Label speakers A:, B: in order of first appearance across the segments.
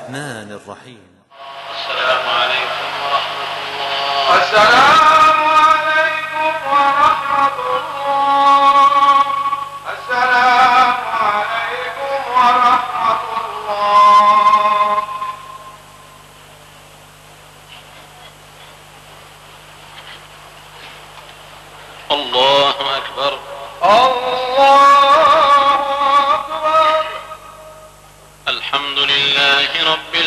A: الرحمن الرحيم.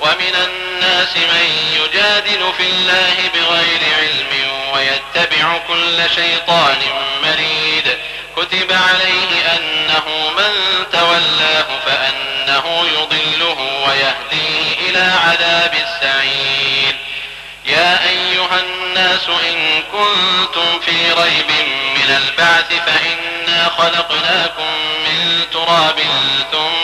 B: ومن الناس من يجادل في الله بغير علم ويتبع كل شيطان مريد. كتب عليه أنه من تولاه فأنه يضله ويهديه إلى عذاب السعير. يا أيها الناس إن كنتم في ريب من البعث فإنا خلقناكم من تراب ثم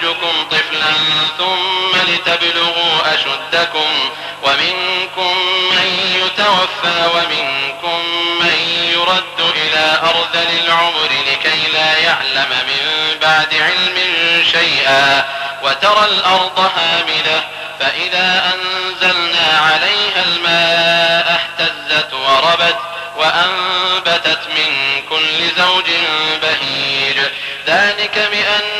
B: نخرجكم طفلا ثم لتبلغوا أشدكم ومنكم من يتوفى ومنكم من يرد إلى أرذل العمر لكي لا يعلم من بعد علم شيئا وترى الأرض هامدة فإذا أنزلنا عليها الماء اهتزت وربت وأنبتت من كل زوج بهيج ذلك بأن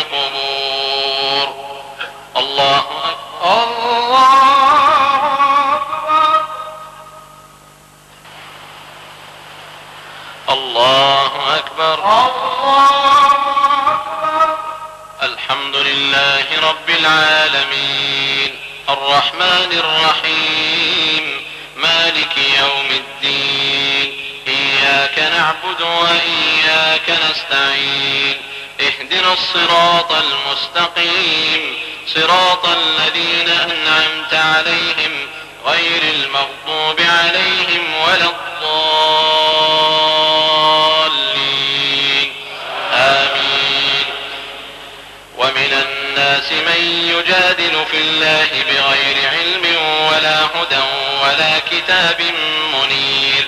B: نعبد وإياك نستعين. اهدنا الصراط المستقيم. صراط الذين أنعمت عليهم غير المغضوب عليهم ولا الضالين. آمين. ومن الناس من يجادل في الله بغير علم ولا هدى ولا كتاب منير.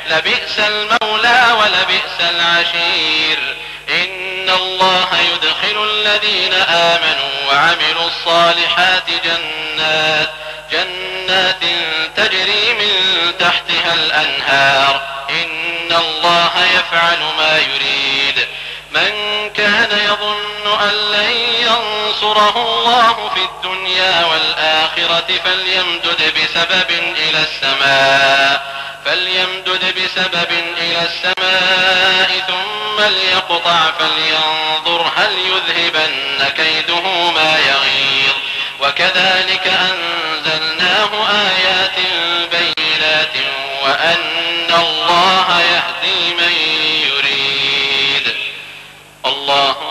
B: لبئس المولى ولبئس العشير. إن الله يدخل الذين آمنوا وعملوا الصالحات جنات جنات تحتها الأنهار. إن الله يفعل ما يريد. من كان يظن أن لن ينصره الله في الدنيا والآخرة فليمدد بسبب إلى السماء فليمدد بسبب إلى السماء ثم ليقطع فلينظر هل يذهبن كيده ما يغيظ. وكذلك أنزلناه آيات بينات وأن الله يهدي من يريد. الله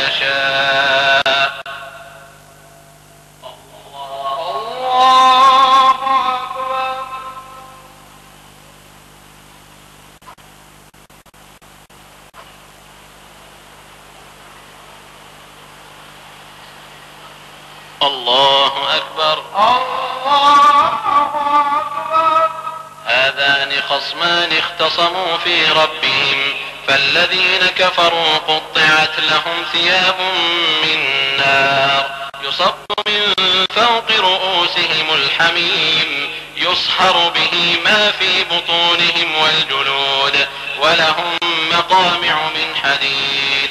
C: الله أكبر.
B: الله أكبر هذان خصمان اختصموا في ربهم فالذين كفروا قطعت لهم ثياب من نار. يصب من فوق رؤوسهم الحميم يصهر به ما في بطونهم والجلود ولهم مقامع من حديد.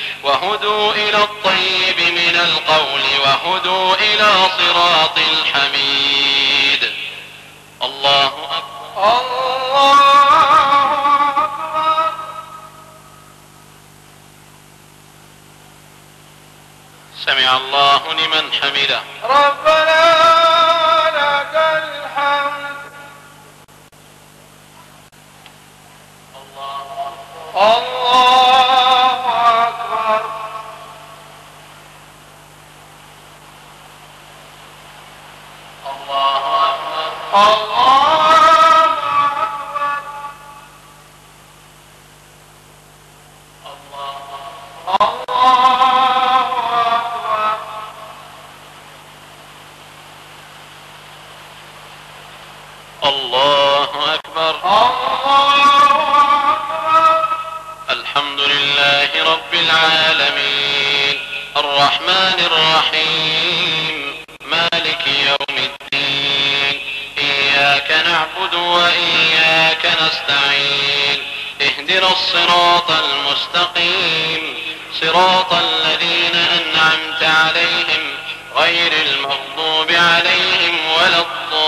B: وهدوا إلى الطيب من القول وهدوا إلى صراط الحميد. الله أكبر.
C: الله أكبر
B: سمع الله لمن حمده.
C: ربنا لك الحمد. الله
B: إياك نعبد وإياك نستعين. اهدنا الصراط المستقيم. صراط الذين أنعمت عليهم غير المغضوب عليهم ولا الضالين.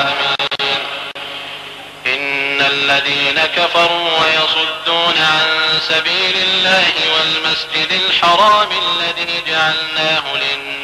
B: آمين. إن الذين كفروا ويصدون عن سبيل الله والمسجد الحرام الذي جعلناه للناس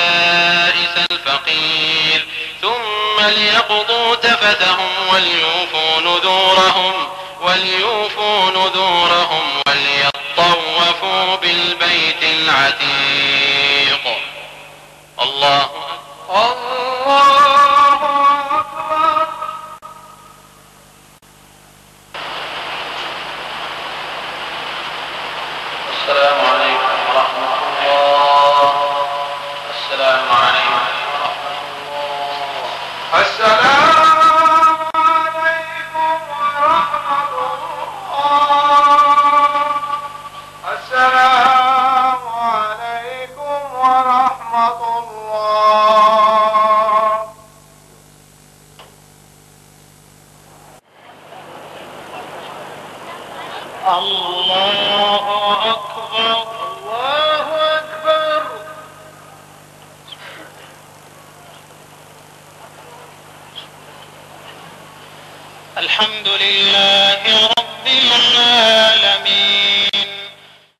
B: الفقير ثم ليقضوا تفثهم وليوفوا نذورهم وليوفوا نذورهم وليطوفوا بالبيت العتيق الله
C: الله أكبر
B: السلام
C: الحمد لله.